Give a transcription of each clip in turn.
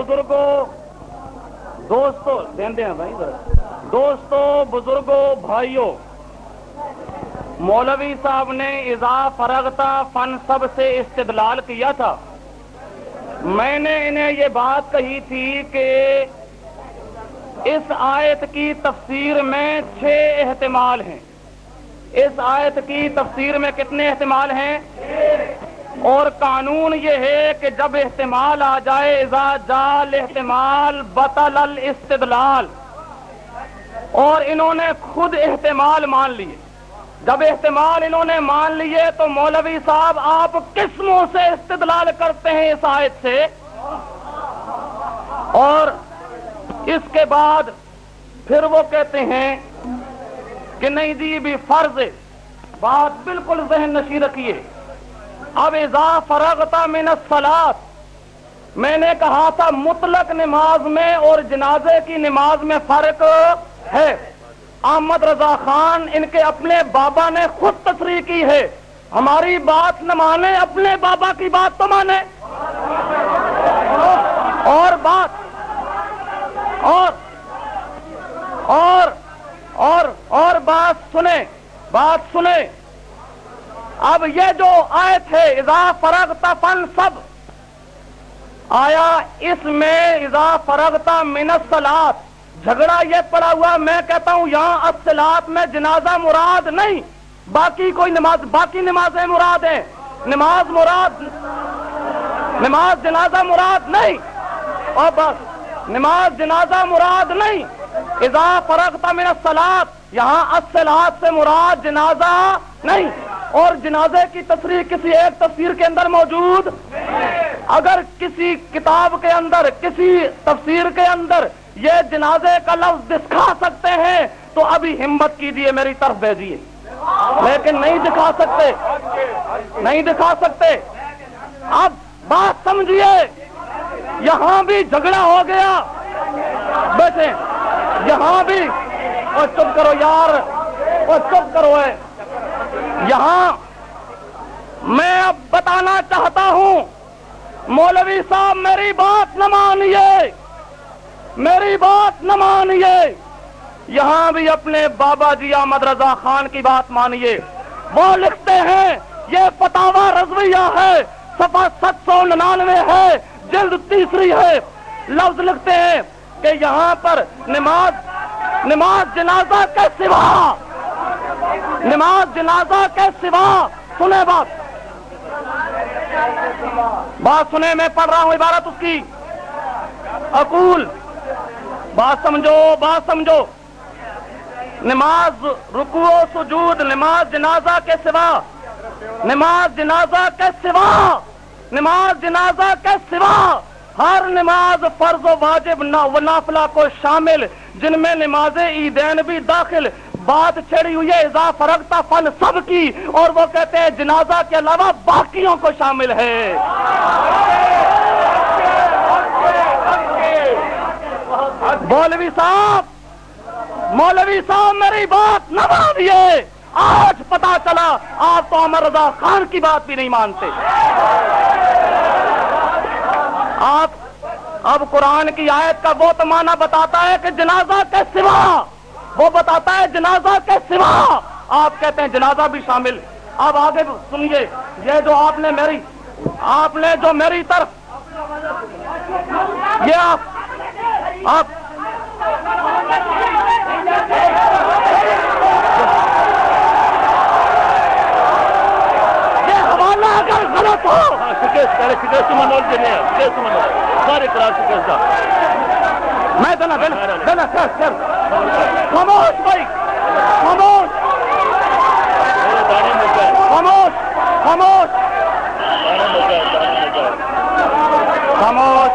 بزرگوں دوستوں دین دیں بھائی دوستوں بزرگوں بھائیوں مولوی صاحب نے اضا فرغتا فن سب سے استدلال کیا تھا۔ میں نے انہیں یہ بات کہی تھی کہ اس آیت کی تفسیر میں چھ احتمال ہیں۔ اس آیت کی تفسیر میں کتنے احتمال ہیں؟ اور قانون یہ ہے کہ جب احتمال آ جائے ازا جال احتمال بطل الاستدلال۔ اور انہوں نے خود احتمال مان لیے۔ جب احتمال انہوں نے مان لیے تو مولوی صاحب، آپ قسموں سے استدلال کرتے ہیں اس آیت سے۔ اور اس کے بعد پھر وہ کہتے ہیں کہ نہیں جی بھی فرض بات بالکل ذہن نشی رکھیے۔ اب ازا فرغتا من الصلاة، میں نے کہا تھا مطلق نماز میں اور جنازے کی نماز میں فرق ہے۔ احمد رضا خان ان کے اپنے بابا نے خود تصریح کی ہے۔ ہماری بات نہ مانے اپنے بابا کی بات تو مانے اور بات، اور اور اور اور بات سنیں بات سنیں۔ اب یہ جو آئے تھے اضا فرغتا فن سب آیا اس میں اضا فرغتا منسلات جھگڑا یہ پڑا ہوا، میں کہتا ہوں، یہاں اصلاط میں جنازہ مراد نہیں۔ باقی کوئی نماز، باقی نمازیں مراد ہیں۔ نماز مراد، نماز جنازہ مراد نہیں۔ اور بس، نماز جنازہ مراد نہیں۔ اضا فرغتا من الصلاط یہاں اصلاط سے مراد جنازہ نہیں۔ اور جنازے کی تصریح کسی ایک تصویر کے اندر موجود؟ اگر کسی کتاب کے اندر، کسی تفسیر کے اندر یہ جنازے کا لفظ دکھا سکتے ہیں، تو ابھی ہمت کیجیے میری طرف بھیجیے لیکن نہیں دکھا سکتے۔ نہیں دکھا سکتے۔ اب بات سمجھیے یہاں بھی جھگڑا ہو گیا۔ بیٹھے یہاں بھی۔ اور چپ کرو یار۔ اور چپ کرو ہے یہاں میں اب بتانا چاہتا ہوں، مولوی صاحب، میری بات نہ مانیے، میری بات نہ مانیے۔ یہاں بھی اپنے بابا جی احمد رضا خان کی بات مانیے۔ وہ لکھتے ہیں، یہ فتوا رضویہ ہے سفا ست سو ننانوے ہے، جلد تیسری ہے۔ لفظ لکھتے ہیں کہ یہاں پر نماز نماز جنازہ کے سوا نماز جنازہ کے سوا سنے بات۔ بات سنے میں پڑھ رہا ہوں، عبارت اس کی۔ اقول، بات سمجھو بات سمجھو۔ نماز رکو و سجود، نماز جنازہ کے سوا۔ نماز جنازہ کے سوا۔ نماز جنازہ کے سوا۔ ہر نماز فرض و واجب و نافلہ کو شامل، جن میں نماز عیدین بھی داخل۔ بات چھڑی ہوئی ہے اضا فرغتا فن سب کی۔ اور وہ کہتے ہیں، جنازہ کے علاوہ باقیوں کو شامل ہے۔ مولوی صاحب مولوی صاحب، میری بات نہ مانیے۔ آج پتا چلا، آپ تو عمر رضا خان کی بات بھی نہیں مانتے۔ آپ، اب قرآن کی آیت کا وہ تمانا بتاتا ہے کہ جنازہ کے سوا وہ بتاتا ہے جنازہ کے سوا۔ آپ کہتے ہیں جنازہ بھی شامل۔ اب آگے سنیے، یہ جو آپ نے میری، آپ نے جو میری طرف۔ یہ آپ آپ۔ یہ حوالہ اگر غلط ہو۔ سارے کلاس میں دینا دینا دینا کر کر خاموش بھائی خاموش۔ دانے مکہ خاموش خاموش۔ خاموش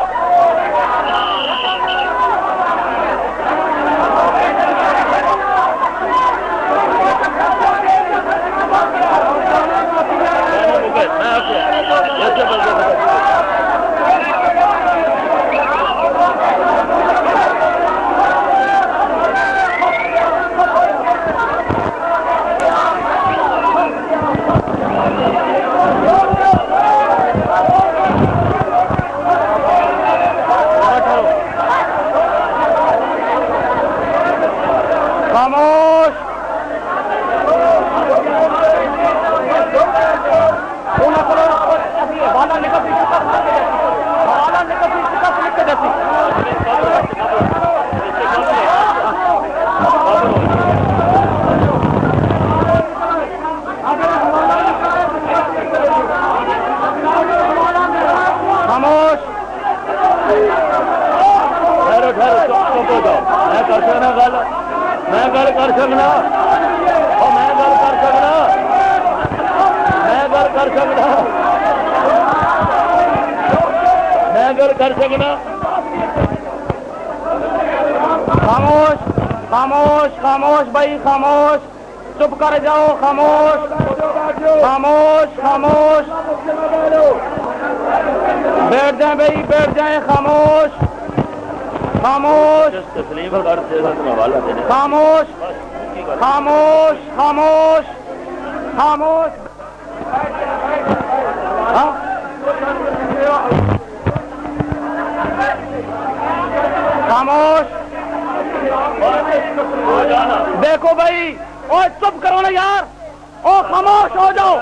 دانے مکہ میں آپ سے ایسے بلکہ ٹھہرو ٹھہرو چپ چپ ہو جاؤ میں کر سکنا گل میں گل کر سکنا او میں گل کر سکنا میں گل کر سکنا میں گل کر سکنا خاموش خاموش خاموش بھائی، خاموش۔ چپ کر جاؤ، خاموش۔ خاموش خاموش۔ بیٹھ جائیں بھائی، بیٹھ جائیں، خاموش۔ خاموش۔ کر خاموش خاموش۔ خاموش۔ خاموش ہاں؟ خاموش! دیکھو بھائی او چپ کرو نا یار۔ او خاموش ہو جاؤ۔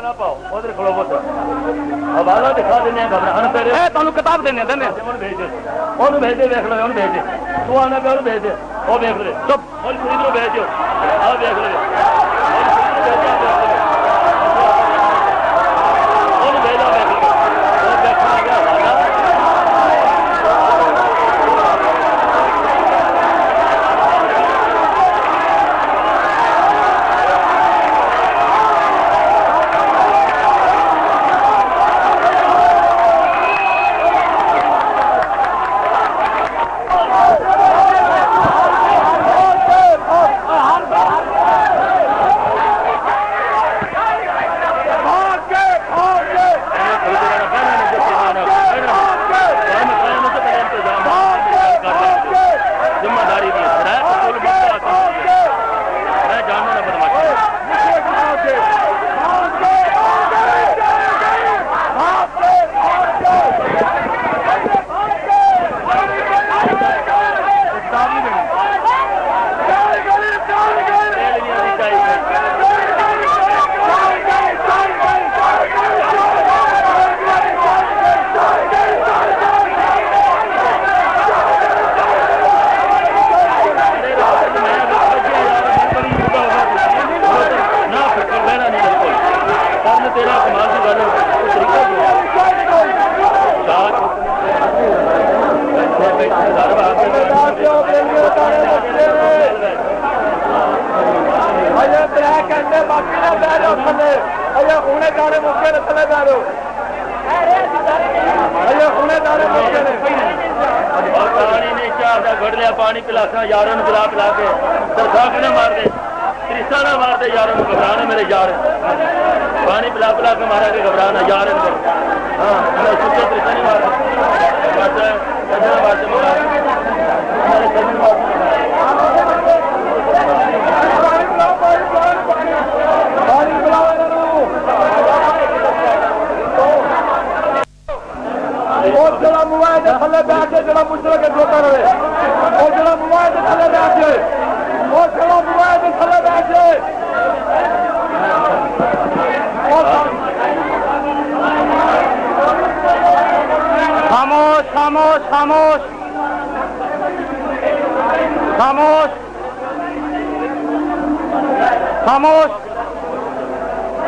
کتاب دینے دینے۔ تھلے بیٹھ کے جڑا مجھے کے رہے۔ وہ جڑا موبائل کے تھلے بیٹھ جائے وہ جڑا موبائل کے تھلے بیٹھ جائے خاموش خاموش خاموش۔ خاموش۔ خاموش۔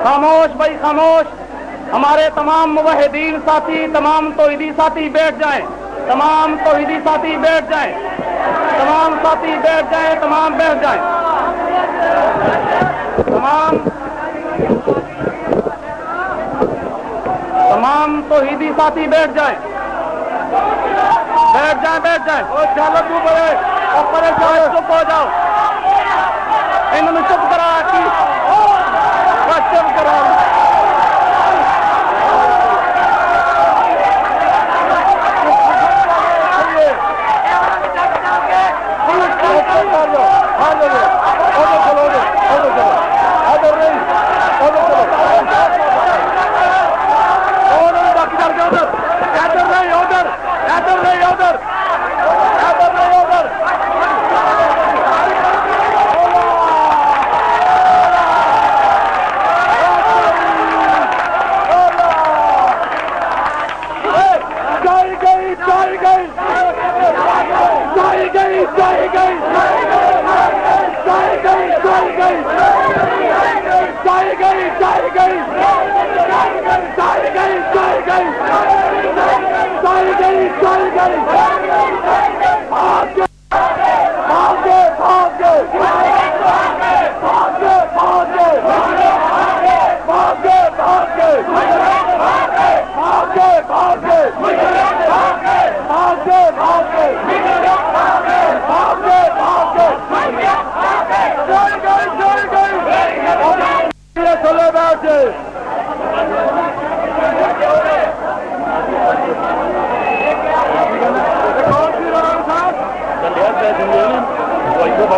خاموش بھائی، خاموش۔ ہمارے تمام موحدین ساتھی، تمام توحیدی ساتھی بیٹھ جائیں۔ تمام توحیدی ساتھی بیٹھ جائیں۔ تمام ساتھی بیٹھ جائیں تمام بیٹھ جائیں۔ تمام تمام توحیدی ساتھی بیٹھ جائیں۔ بیٹھ جائیں بیٹھ جائیں۔ چلو تو بڑے اور پریشان چپ ہو جاؤ۔ انہوں نے چپ کرا کی چپ کرا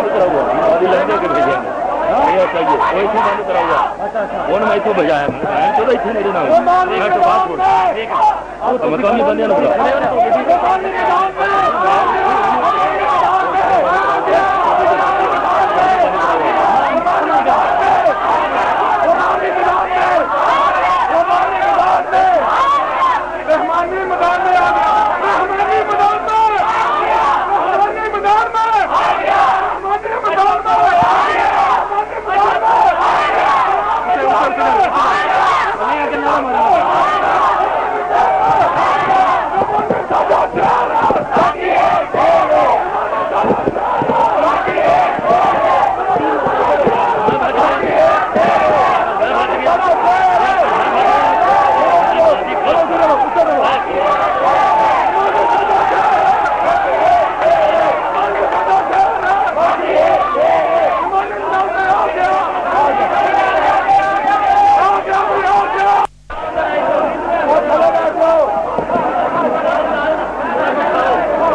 کرا ہوا میں اتنے میرے نام بندے مہمانی میدان میں آ گیا مہمانی میدان میں مہمانی میدان میں مہمانی میدان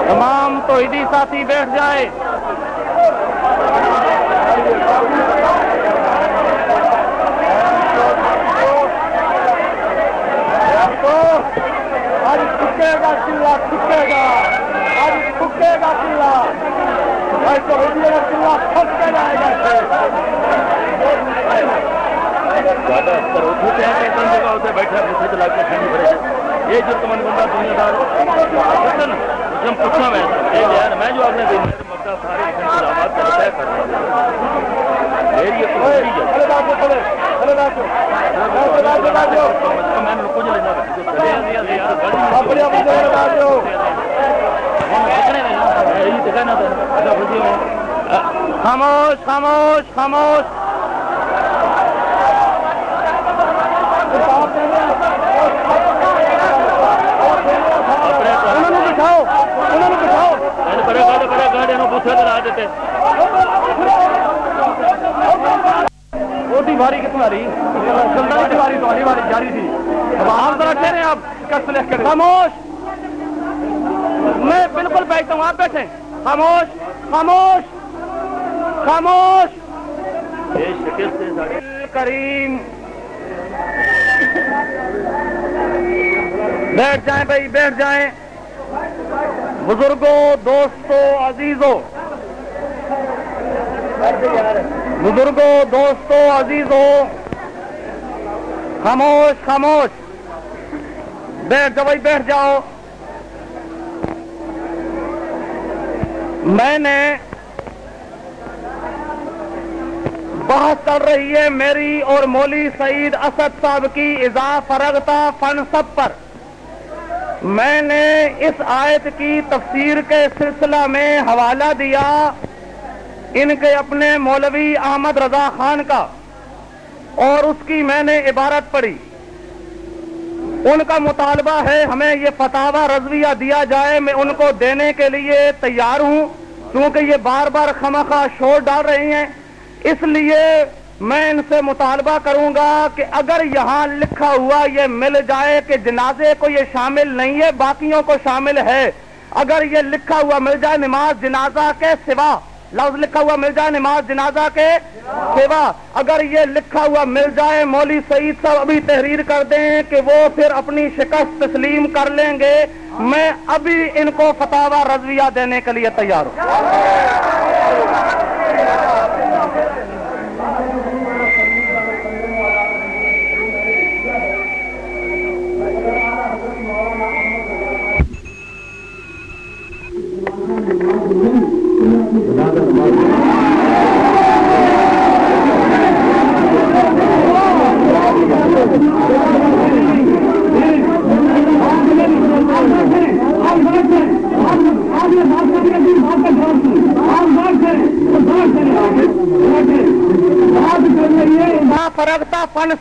تمام ساتھی بیٹھ جائے۔ آج گا چلا گا آج گا چلا آج تو کا چلا پھنس کے جائے گا زیادہ اکثر ہوتے ہیں کہ جگہ ہوتے بیٹھا دوسرے چلا کے ٹھنڈی بھرے یہ جو مند بندہ دنیا دار ہم پوچھنا میں یہ میں جو آپ نے مدد سارے انتظامات کا طے کر رہا میری ایک میں نے کچھ لینا خاموش خاموش خاموش انہوں نے بٹھاؤ انہوں نے بٹھاؤ بڑے گاڑے بڑے پوچھا کرا دیتے روٹی بھاری کتنا رہی؟ سلطنت باری تمہاری باری جاری تھی۔ اب آپ ذرا ٹھہرے آپ کس لکھ کر خاموش! میں بالکل بیٹھتا ہوں آپ بیٹھے خاموش! خاموش! خاموش! کریم! بیٹھ جائیں بھائی بیٹھ جائیں۔ بزرگوں، دوستوں، عزیزوں۔ بزرگوں، دوستوں، عزیزوں۔ خاموش خاموش۔ بیٹھ جاؤ بیٹھ جاؤ۔ میں نے بحث چل رہی ہے میری اور مولی سعید اسد صاحب کی اضاف فرغتا فن سب پر۔ میں نے اس آیت کی تفسیر کے سلسلہ میں حوالہ دیا ان کے اپنے مولوی احمد رضا خان کا اور اس کی میں نے عبارت پڑھی۔ ان کا مطالبہ ہے ہمیں یہ فتوا رضویہ دیا جائے، میں ان کو دینے کے لیے تیار ہوں، کیونکہ یہ بار بار خمخواہ شور ڈال رہی ہیں۔ اس لیے میں ان سے مطالبہ کروں گا کہ اگر یہاں لکھا ہوا یہ مل جائے کہ جنازے کو یہ شامل نہیں ہے، باقیوں کو شامل ہے۔ اگر یہ لکھا ہوا مل جائے نماز جنازہ کے سوا، لفظ لکھا ہوا مل جائے نماز جنازہ کے سوا، اگر یہ لکھا ہوا مل جائے، مولی سعید صاحب ابھی تحریر کر دیں کہ وہ پھر اپنی شکست تسلیم کر لیں گے۔ میں ابھی ان کو فتوا رضویہ دینے کے لیے تیار ہوں۔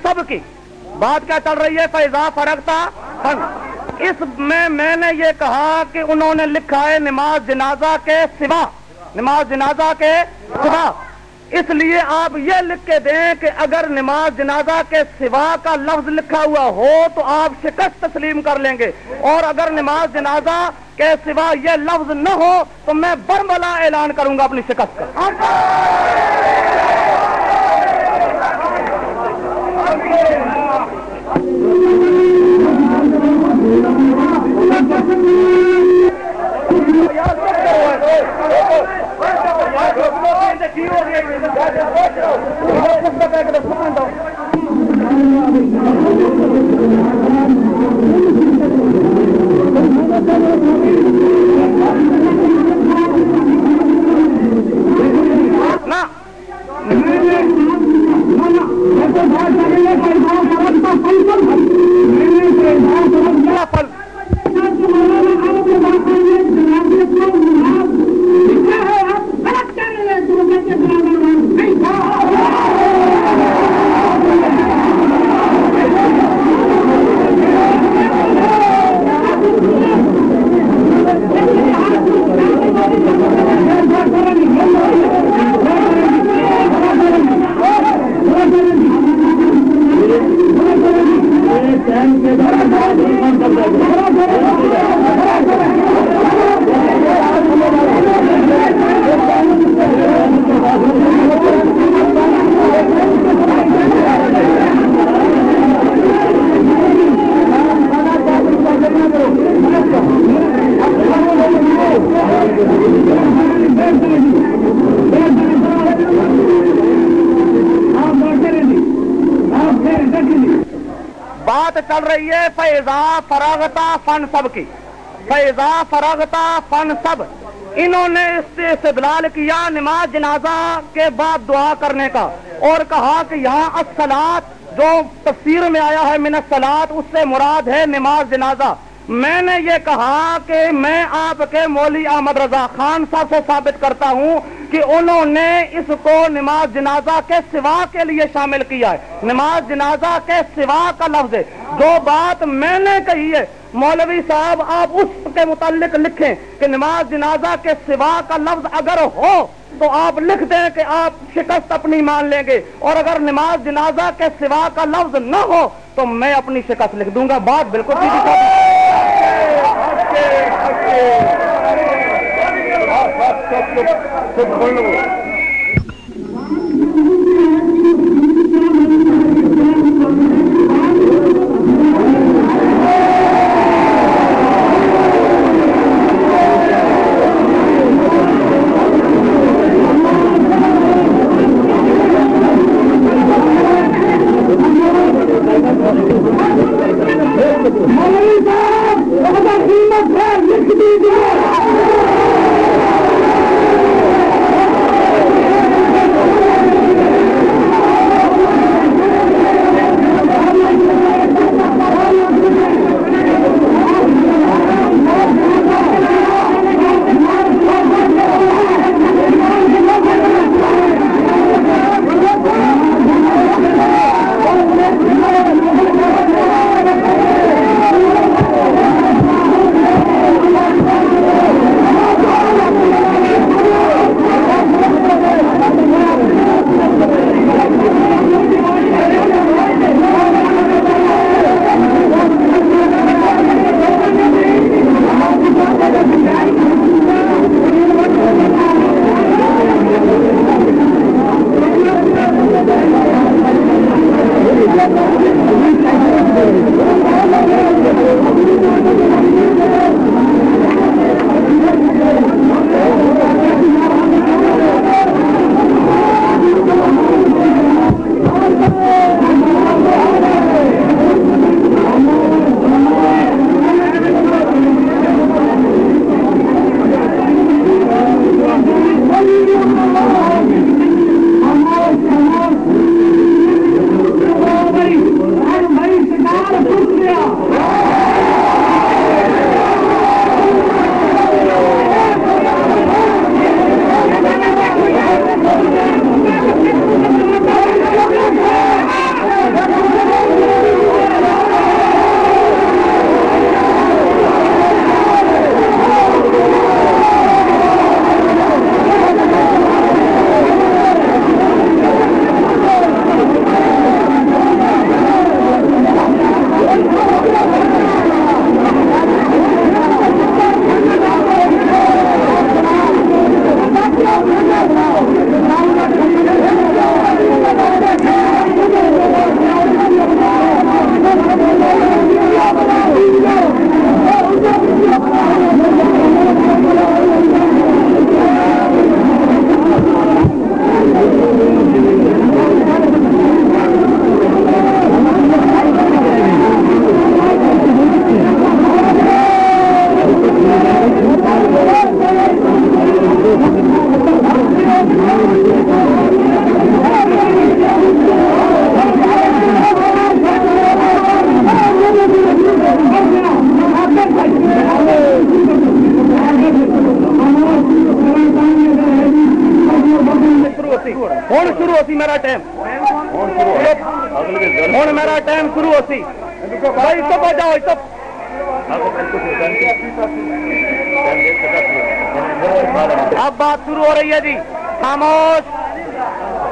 سب کی۔ بات کیا چل رہی ہے؟ فیضا فرغتا فن اس میں میں نے یہ کہا کہ انہوں نے لکھا ہے نماز جنازہ کے سوا۔ نماز جنازہ کے سوا۔ اس لیے آپ یہ لکھ کے دیں کہ اگر نماز جنازہ کے سوا کا لفظ لکھا ہوا ہو تو آپ شکست تسلیم کر لیں گے۔ اور اگر نماز جنازہ کے سوا یہ لفظ نہ ہو تو میں برملا اعلان کروں گا اپنی شکست کا۔ بات چل رہی ہے، فیضا فراغتا فن سب کی۔ فیضا فراغتا فن سب۔ انہوں نے اس سے استدلال کیا نماز جنازہ کے بعد دعا کرنے کا۔ اور کہا کہ یہاں اصلاط جو تفسیر میں آیا ہے، من الصلاط اس سے مراد ہے نماز جنازہ۔ میں نے یہ کہا کہ میں آپ کے مولی احمد رضا خان صاحب سے ثابت کرتا ہوں کہ انہوں نے اس کو نماز جنازہ کے سوا کے لیے شامل کیا ہے۔ نماز جنازہ کے سوا کا لفظ ہے۔ جو بات میں نے کہی ہے۔ مولوی صاحب، آپ اس کے متعلق لکھیں کہ نماز جنازہ کے سوا کا لفظ اگر ہو تو آپ لکھ دیں کہ آپ شکست اپنی مان لیں گے۔ اور اگر نماز جنازہ کے سوا کا لفظ نہ ہو تو میں اپنی شکست لکھ دوں گا۔ بات بالکل سب کھولو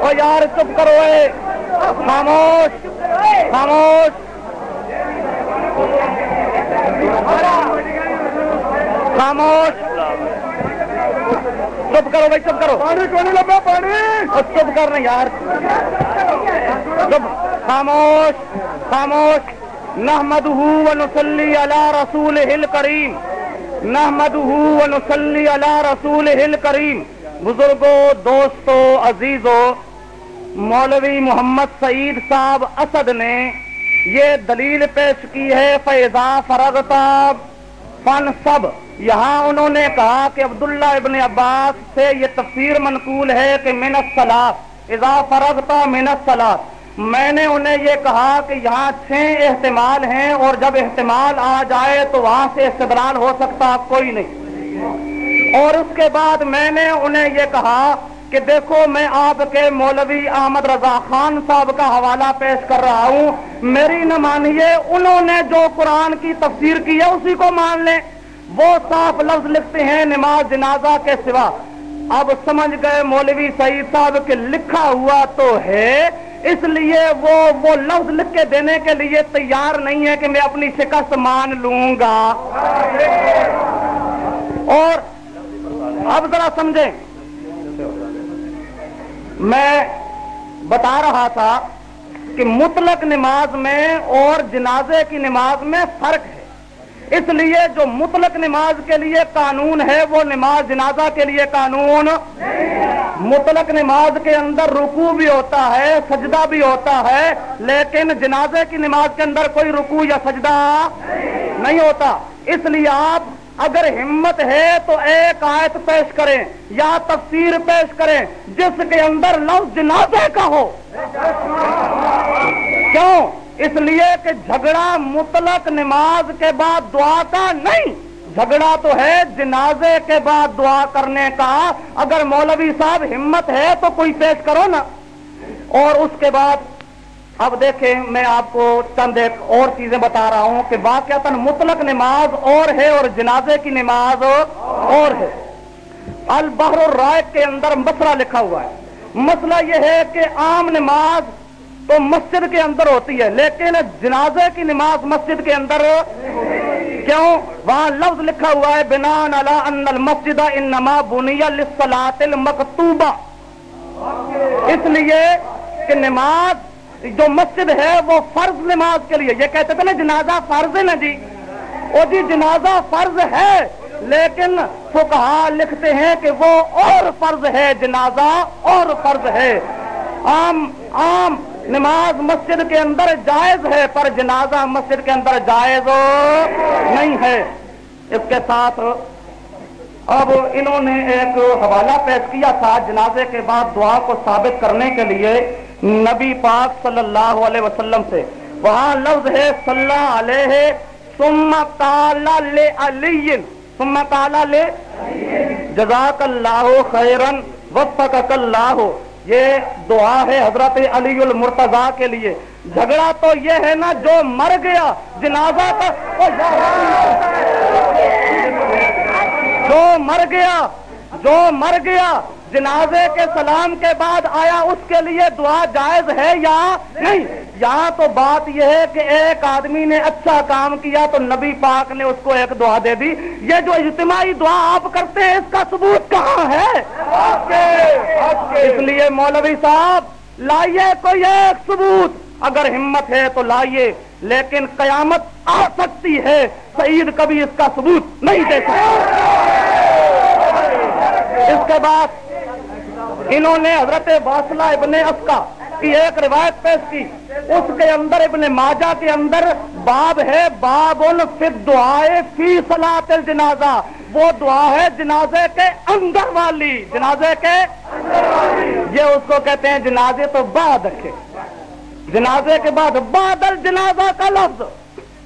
او یار چپ کرو اے۔ خاموش خاموش۔ خاموش۔ چپ کرو بھائی چپ کرو۔ پانی کو نہیں لگا پانی چپ کرنا یار۔ چپ۔ خاموش خاموش۔ نحمد نسلی اللہ رسول ہل کریم نحمد نسلی اللہ رسول ہل کریم بزرگوں دوستوں عزیزوں مولوی محمد سعید صاحب اسد نے یہ دلیل پیش کی ہے، فیضا فرغتاب فن سب۔ یہاں انہوں نے کہا کہ عبداللہ ابن عباس سے یہ تفسیر منقول ہے کہ منت سلاد اضا فرغتا منت سلاد میں نے انہیں یہ کہا کہ یہاں چھ احتمال ہیں اور جب احتمال آ جائے تو وہاں سے استدلال ہو سکتا، کوئی نہیں۔ اور اس کے بعد میں نے انہیں یہ کہا کہ دیکھو میں آپ کے مولوی احمد رضا خان صاحب کا حوالہ پیش کر رہا ہوں۔ میری نہ مانیے، انہوں نے جو قرآن کی تفسیر کی ہے اسی کو مان لیں۔ وہ صاف لفظ لکھتے ہیں نماز جنازہ کے سوا۔ اب سمجھ گئے مولوی سعید صاحب کے لکھا ہوا تو ہے، اس لیے وہ وہ لفظ لکھ کے دینے کے لیے تیار نہیں ہے کہ میں اپنی شکست مان لوں گا۔ اور اب ذرا سمجھیں۔ میں بتا رہا تھا کہ مطلق نماز میں اور جنازے کی نماز میں فرق ہے۔ اس لیے جو مطلق نماز کے لیے قانون ہے، وہ نماز جنازہ کے لیے قانون۔ مطلق نماز کے اندر رکو بھی ہوتا ہے، سجدہ بھی ہوتا ہے، لیکن جنازے کی نماز کے اندر کوئی رکو یا سجدہ نہیں ہوتا۔ اس لیے آپ اگر ہمت ہے تو ایک آیت پیش کریں یا تفسیر پیش کریں جس کے اندر لفظ جنازے کا ہو۔ کیوں؟ اس لیے کہ جھگڑا مطلق نماز کے بعد دعا کا نہیں۔ جھگڑا تو ہے جنازے کے بعد دعا کرنے کا۔ اگر مولوی صاحب ہمت ہے تو کوئی پیش کرو نا۔ اور اس کے بعد اب دیکھیں میں آپ کو چند ایک اور چیزیں بتا رہا ہوں کہ واقع مطلق نماز اور ہے اور جنازے کی نماز اور ہے۔ البحر الرائے کے اندر مسئلہ لکھا ہوا ہے۔ مسئلہ یہ ہے کہ عام نماز تو مسجد کے اندر ہوتی ہے، لیکن جنازے کی نماز مسجد کے اندر کیوں؟ وہاں لفظ لکھا ہوا ہے بنا نلا ان المسجد انما بنیا للصلاة المکتوبہ۔ اس لیے کہ نماز جو مسجد ہے وہ فرض نماز کے لیے، یہ کہتے تھے نا جنازہ فرض ہے نا جی۔ وہ جی جنازہ فرض ہے، لیکن فکہ لکھتے ہیں کہ وہ اور فرض ہے، جنازہ اور فرض ہے۔ عام عام نماز مسجد کے اندر جائز ہے، پر جنازہ مسجد کے اندر جائز نہیں ہے۔ اس کے ساتھ اب انہوں نے ایک حوالہ پیش کیا تھا جنازے کے بعد دعا کو ثابت کرنے کے لیے۔ نبی پاک صلی اللہ علیہ وسلم سے، وہاں لفظ ہے صلی علیہ سم تالا لے علی لے جزاک اللہ خیرن، وفقک اللہ۔ یہ دعا ہے حضرت علی المرتضی کے لیے۔ جھگڑا تو یہ ہے نا جو مر گیا، جنازہ کا جو مر گیا، جو مر گیا جنازے کے سلام کے بعد آیا اس کے لیے دعا جائز ہے یا نہیں؟ یہاں تو بات یہ ہے کہ ایک آدمی نے اچھا کام کیا تو نبی پاک نے اس کو ایک دعا دے دی۔ یہ جو اجتماعی دعا آپ کرتے ہیں، اس کا ثبوت کہاں ہے؟ اس لیے مولوی صاحب، لائیے کوئی ایک ثبوت۔ اگر ہمت ہے تو لائیے، لیکن قیامت آ سکتی ہے۔ سعید کبھی اس کا ثبوت نہیں دے سکتا۔ اس کے بعد انہوں نے حضرت واصلہ ابن افکا کی ایک روایت پیش کی۔ اس کے اندر ابن ماجہ کے اندر باب ہے باب فی دعائے فی صلاة الجنازہ۔ وہ دعا ہے جنازے کے اندر والی۔ جنازے کے یہ اس کو کہتے ہیں جنازے تو بعد رکھے جنازے کے بعد بادل جنازہ کا لفظ۔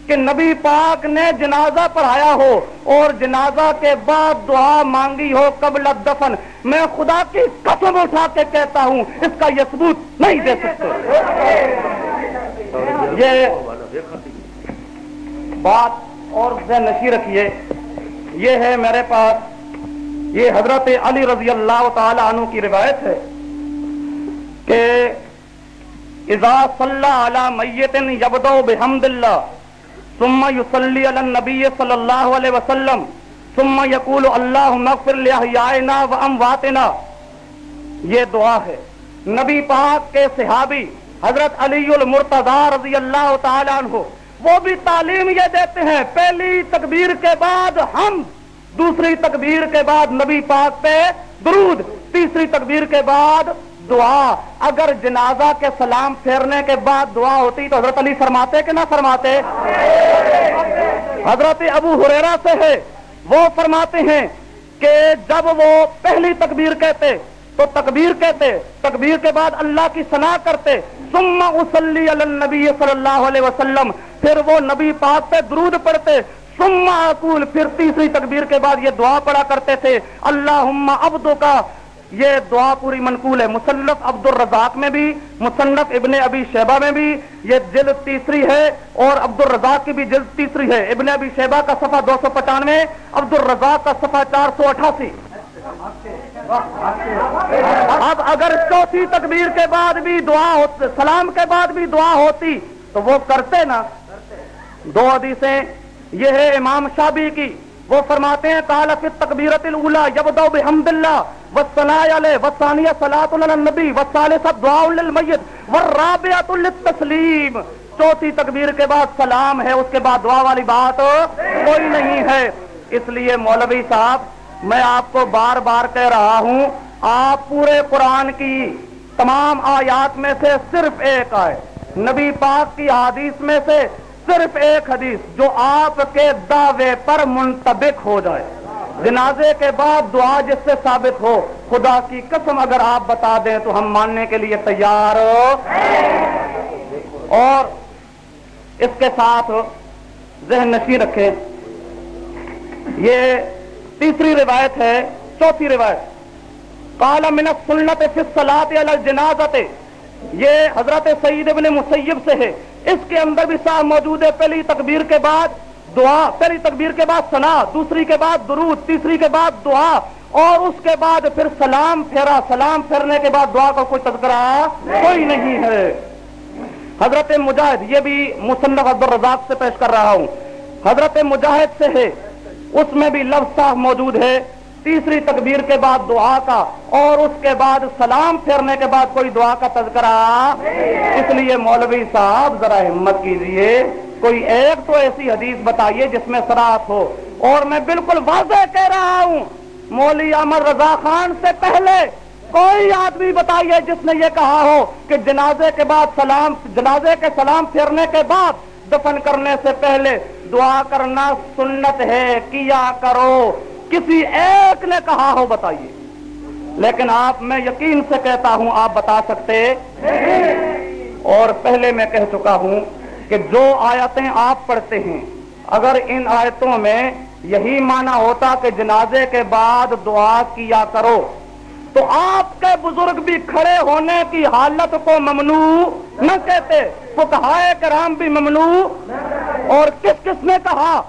کہ نبی پاک نے جنازہ پڑھایا ہو اور جنازہ کے بعد دعا مانگی ہو قبل دفن میں خدا کی قسم اٹھا کے کہتا ہوں، اس کا یہ ثبوت نہیں دے سکتے۔ یہ بات اور نشی رکھیے۔ یہ ہے میرے پاس، یہ حضرت علی رضی اللہ تعالی عنہ کی روایت ہے کہ اذا صلی علی میت یبدو بحمد اللہ ثم يصلي على النبي صلی اللہ علیہ وسلم. ثم يقول اللهم اغفر لاحيائنا وامواتنا یہ دعا ہے. نبی پاک کے صحابی حضرت علی المرتضی رضی اللہ تعالی عنہ، وہ بھی تعلیم یہ دیتے ہیں، پہلی تکبیر کے بعد ہم، دوسری تکبیر کے بعد نبی پاک پہ درود، تیسری تکبیر کے بعد دعا، اگر جنازہ کے سلام پھیرنے کے بعد دعا ہوتی تو حضرت علی فرماتے کہ نہ فرماتے؟ حضرت ابو حریرا سے ہے، وہ فرماتے ہیں کہ جب وہ پہلی تکبیر کہتے، تو تکبیر کہتے، تکبیر کے بعد اللہ کی صلاح کرتے سما اسلی النبی صلی اللہ علیہ وسلم، پھر وہ نبی پاک پہ درود پڑھتے سما اکول پھر تیسری تکبیر کے بعد یہ دعا پڑا کرتے تھے اللہ ابدو کا یہ دعا پوری منقول ہے۔ مصنف عبد الرزاق میں بھی، مصنف ابن ابی شیبہ میں بھی یہ جلد تیسری ہے اور عبد الرزاق کی بھی جلد تیسری ہے۔ ابن ابی شیبہ کا صفحہ دو سو پچانوے عبد الرزاق کا صفحہ چار سو اٹھاسی۔ اب اگر چوتھی تکبیر کے بعد بھی دعا ہوتی سلام کے بعد بھی دعا ہوتی تو وہ کرتے نا۔ دو حدیثیں، یہ ہے امام شابی کی۔ وہ فرماتے ہیں کالا فی تکبیرت الاولا یبدو بحمد اللہ والصلاة علیہ والثانیہ صلاة علی النبی والثالثہ دعاء للمیت والرابعۃ للتسلیم۔ چوتھی تکبیر کے بعد سلام ہے، اس کے بعد دعا والی بات کوئی نہیں ہے۔ اس لیے مولوی صاحب، میں آپ کو بار بار کہہ رہا ہوں، آپ پورے قرآن کی تمام آیات میں سے صرف ایک آئے۔ نبی پاک کی حدیث میں سے صرف ایک حدیث جو آپ کے دعوے پر منطبق ہو جائے۔ جنازے کے بعد دعا جس سے ثابت ہو، خدا کی قسم اگر آپ بتا دیں تو ہم ماننے کے لیے تیار ہو۔ اور اس کے ساتھ ذہن نشی رکھیں۔ یہ تیسری روایت ہے، چوتھی روایت۔ کالا منت سنت فصلات جنازت یہ حضرت سعید ابن مسیب سے ہے۔ اس کے اندر بھی صاحب موجود ہے۔ پہلی تکبیر کے بعد دعا، پہلی تکبیر کے بعد سنا دوسری کے بعد درود، تیسری کے بعد دعا، اور اس کے بعد پھر سلام پھیرا۔ سلام پھیرنے کے بعد دعا کا کوئی تذکرہ کوئی نہیں ہے۔ حضرت مجاہد، یہ بھی مصنف عبد الرزاق سے پیش کر رہا ہوں۔ حضرت مجاہد سے ہے۔ اس میں بھی لفظ صاحب موجود ہے۔ تیسری تکبیر کے بعد دعا کا اور اس کے بعد سلام پھیرنے کے بعد کوئی دعا کا تذکرہ؟ اس لیے مولوی صاحب ذرا ہمت کیجیے، کوئی ایک تو ایسی حدیث بتائیے جس میں سراحت ہو۔ اور میں بالکل واضح کہہ رہا ہوں مولوی احمد رضا خان سے پہلے کوئی آدمی بتائیے جس نے یہ کہا ہو کہ جنازے کے بعد سلام، جنازے کے سلام پھیرنے کے بعد دفن کرنے سے پہلے دعا کرنا سنت ہے، کیا کرو؟ کسی ایک نے کہا ہو بتائیے۔ لیکن آپ میں یقین سے کہتا ہوں، آپ بتا سکتے اور پہلے میں کہہ چکا ہوں کہ جو آیتیں آپ پڑھتے ہیں، اگر ان آیتوں میں یہی مانا ہوتا کہ جنازے کے بعد دعا کیا کرو، تو آپ کے بزرگ بھی کھڑے ہونے کی حالت کو ممنوع نہ کہتے کرام بھی ممنوع۔ اور کس کس نے کہا؟